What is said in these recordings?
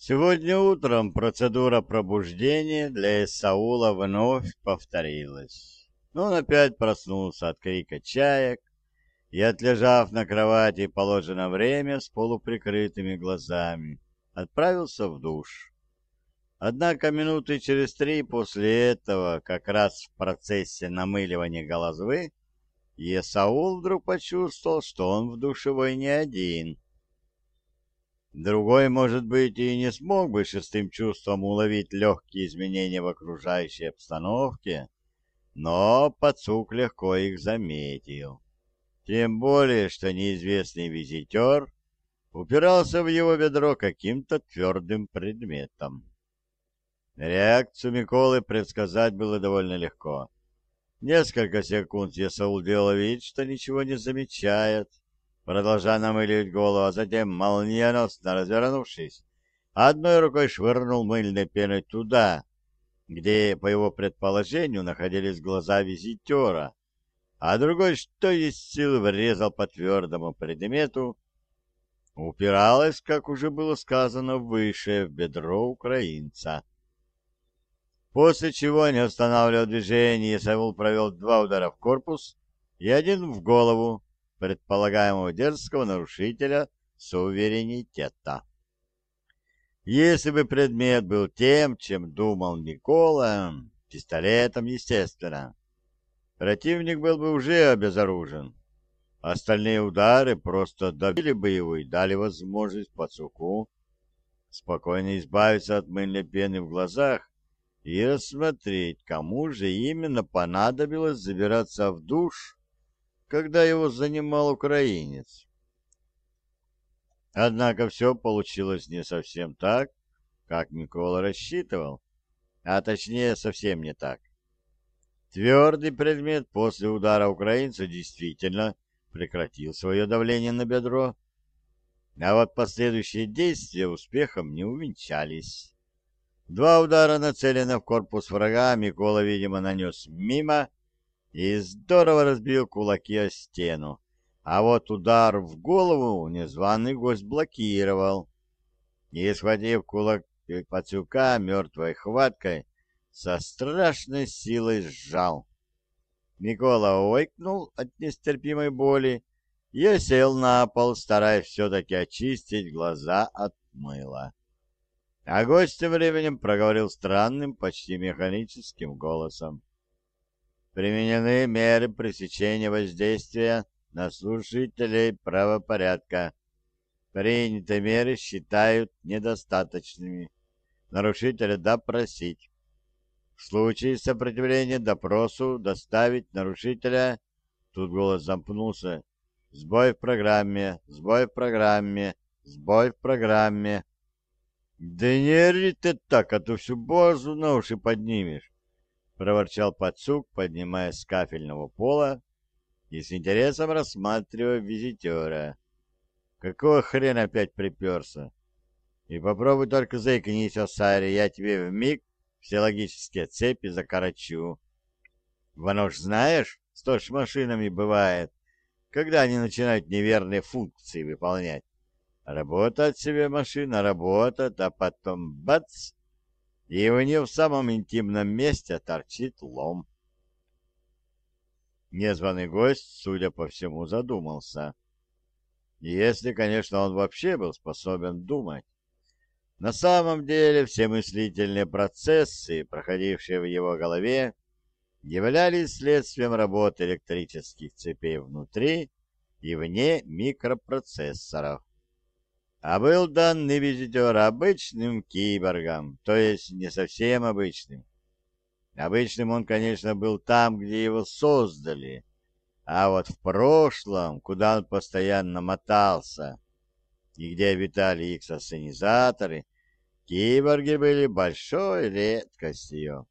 Сегодня утром процедура пробуждения для Исаула вновь повторилась. Он опять проснулся от крика чаек и, отлежав на кровати положенное время с полуприкрытыми глазами, отправился в душ. Однако минуты через три после этого, как раз в процессе намыливания головы, Исаул вдруг почувствовал, что он в душевой не один — Другой, может быть, и не смог бы шестым чувством уловить легкие изменения в окружающей обстановке, но Пацук легко их заметил. Тем более, что неизвестный визитер упирался в его бедро каким-то твердым предметом. Реакцию Миколы предсказать было довольно легко. Несколько секунд Ясаул делал вид, что ничего не замечает, продолжая намыливать голову, а затем, молниеносно развернувшись, одной рукой швырнул мыльной пеной туда, где, по его предположению, находились глаза визитера, а другой, что есть силы, врезал по твердому предмету, упиралась, как уже было сказано выше, в бедро украинца. После чего, не останавливая движение, Савул провел два удара в корпус и один в голову, предполагаемого дерзкого нарушителя суверенитета. Если бы предмет был тем, чем думал Никола, пистолетом, естественно, противник был бы уже обезоружен. Остальные удары просто добили бы его и дали возможность пацуку спокойно избавиться от мыльной пены в глазах и рассмотреть, кому же именно понадобилось забираться в душ когда его занимал украинец. Однако все получилось не совсем так, как Микола рассчитывал, а точнее совсем не так. Твердый предмет после удара украинца действительно прекратил свое давление на бедро, а вот последующие действия успехом не увенчались. Два удара, нацеленных в корпус врага, Микола, видимо, нанес мимо, и здорово разбил кулаки о стену. А вот удар в голову незваный гость блокировал. И, схватив кулак пацюка мертвой хваткой, со страшной силой сжал. Микола ойкнул от нестерпимой боли и сел на пол, стараясь все-таки очистить глаза от мыла. А гость тем временем проговорил странным, почти механическим голосом применены меры пресечения воздействия на служителей правопорядка. Принятые меры считают недостаточными. Нарушителя допросить. В случае сопротивления допросу доставить нарушителя... Тут голос замкнулся. Сбой в программе, сбой в программе, сбой в программе. Да не ори ты так, а то всю базу на уши поднимешь проворчал Пацук, поднимаясь с кафельного пола и с интересом рассматривая визитера. Какого хрена опять приперся? И попробуй только заикнись Саре, я тебе вмиг все логические цепи закорочу. Ж знаешь, что ж машинами бывает, когда они начинают неверные функции выполнять. Работает себе машина, работает, а потом бац! И у нее в самом интимном месте торчит лом. Незваный гость, судя по всему, задумался. Если, конечно, он вообще был способен думать. На самом деле все мыслительные процессы, проходившие в его голове, являлись следствием работы электрических цепей внутри и вне микропроцессоров а был данный визитер обычным киборгом, то есть не совсем обычным. Обычным он, конечно, был там, где его создали, а вот в прошлом, куда он постоянно мотался, и где обитали их сосценизаторы, киборги были большой редкостью.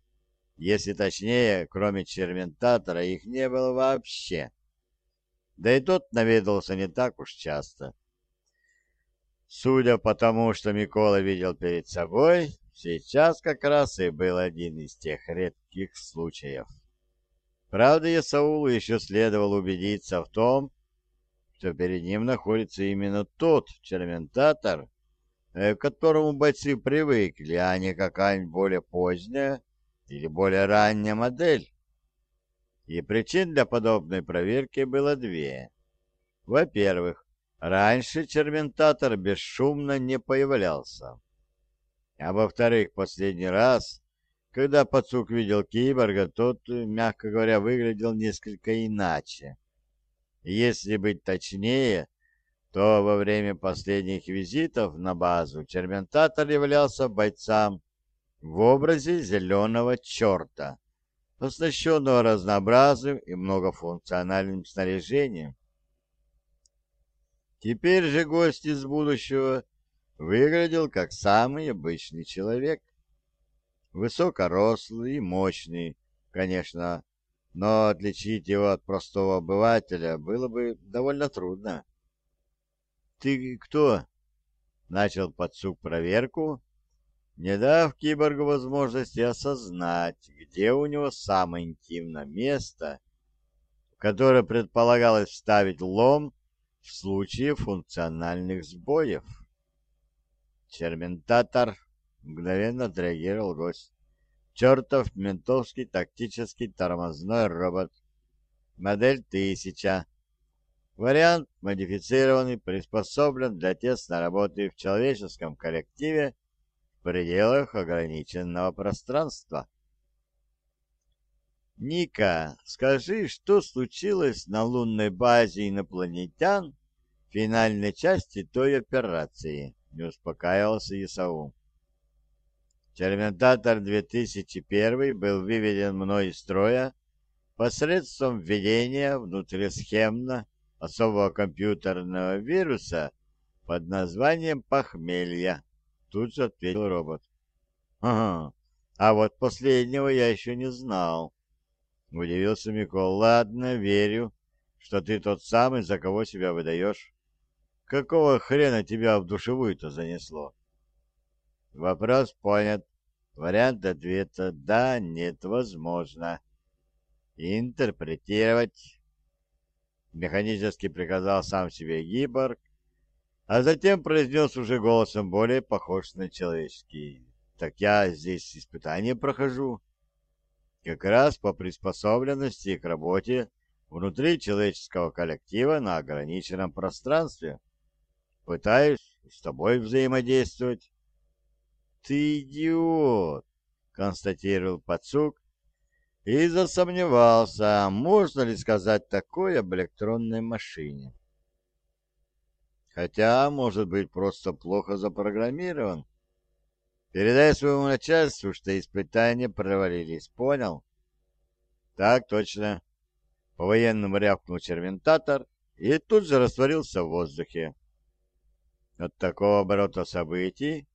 Если точнее, кроме черментатора, их не было вообще. Да и тот наведался не так уж часто. Судя по тому, что Микола видел перед собой, сейчас как раз и был один из тех редких случаев. Правда, Исаулу еще следовало убедиться в том, что перед ним находится именно тот черментатор, э, к которому бойцы привыкли, а не какая-нибудь более поздняя или более ранняя модель. И причин для подобной проверки было две. Во-первых, раньше черментатор бесшумно не появлялся. А во-вторых, последний раз, когда Пацук видел киборга, тот, мягко говоря, выглядел несколько иначе. Если быть точнее, то во время последних визитов на базу Черментатор являлся бойцам в образе зеленого черта, оснащенного разнообразным и многофункциональным снаряжением. Теперь же гость из будущего выглядел как самый обычный человек. Высокорослый и мощный, конечно, но отличить его от простого обывателя было бы довольно трудно. «Ты кто?» — начал подсук проверку, не дав киборгу возможности осознать, где у него самое интимное место, в которое предполагалось вставить лом в случае функциональных сбоев. Черментатор мгновенно отреагировал гость. Чертов ментовский тактический тормозной робот. Модель 1000. Вариант модифицированный, приспособлен для тесной работы в человеческом коллективе в пределах ограниченного пространства. Ника, скажи, что случилось на лунной базе инопланетян финальной части той операции? Не успокаивался Исаул. Терминатор 2001 был выведен мной из строя посредством введения внутрисхемно особого компьютерного вируса под названием похмелья. Тут же ответил робот. Ага, а вот последнего я еще не знал. Удивился Микол. Ладно, верю, что ты тот самый, за кого себя выдаешь. Какого хрена тебя в душевую-то занесло? Вопрос понят. Вариант ответа «да», «нет», «возможно». Интерпретировать. Механически приказал сам себе гиборг, а затем произнес уже голосом более похож на человеческий. «Так я здесь испытание прохожу» как раз по приспособленности к работе внутри человеческого коллектива на ограниченном пространстве. Пытаюсь с тобой взаимодействовать. Ты идиот, констатировал Пацук и засомневался, можно ли сказать такое об электронной машине. Хотя, может быть, просто плохо запрограммирован. Передай своему начальству, что испытания провалились. Понял? Так точно. По-военному рявкнул червентатор и тут же растворился в воздухе. От такого оборота событий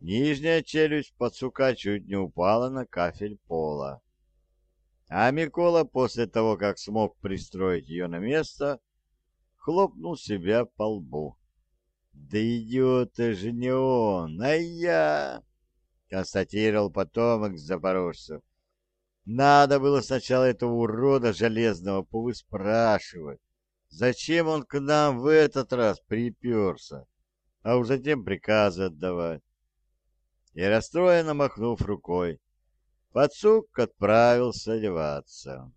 нижняя челюсть подсука чуть не упала на кафель пола. А Микола, после того, как смог пристроить ее на место, хлопнул себя по лбу. «Да идиот же не он, а я!» констатировал потомок запорожцев. Надо было сначала этого урода железного повыспрашивать, зачем он к нам в этот раз приперся, а уж затем приказы отдавать. И расстроенно махнув рукой, подсук отправился одеваться.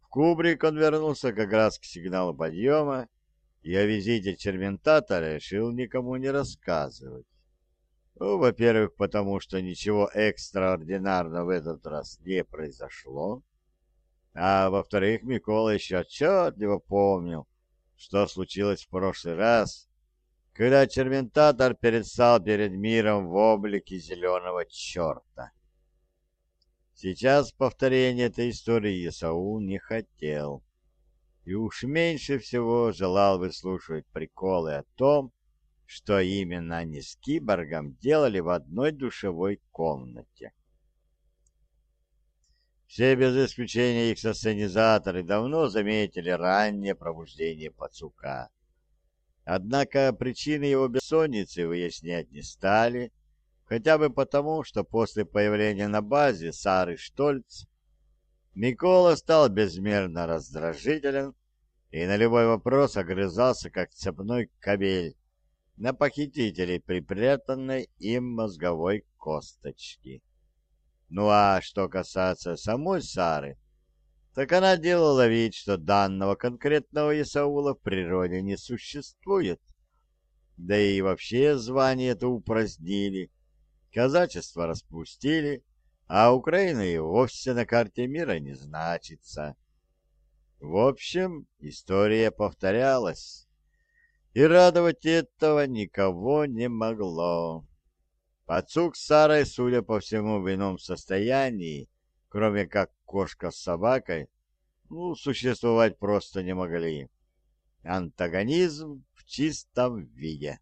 В кубрик он вернулся как раз к сигналу подъема, и о визите черментатора решил никому не рассказывать. Ну, во-первых, потому что ничего экстраординарного в этот раз не произошло. А во-вторых, Микола еще отчетливо помнил, что случилось в прошлый раз, когда Черментатор предстал перед миром в облике зеленого черта. Сейчас повторение этой истории Исаул не хотел, и уж меньше всего желал выслушивать приколы о том, что именно они с киборгом делали в одной душевой комнате. Все без исключения их сценизаторы давно заметили раннее пробуждение пацука. Однако причины его бессонницы выяснять не стали, хотя бы потому, что после появления на базе Сары Штольц Микола стал безмерно раздражителен и на любой вопрос огрызался, как цепной кабель, на похитителей припрятанной им мозговой косточки. Ну а что касается самой Сары, так она делала вид, что данного конкретного Исаула в природе не существует. Да и вообще звание это упразднили, казачество распустили, а Украина и вовсе на карте мира не значится. В общем, история повторялась, и радовать этого никого не могло. Пацук с Сарой, судя по всему, в ином состоянии, кроме как кошка с собакой, ну, существовать просто не могли. Антагонизм в чистом виде.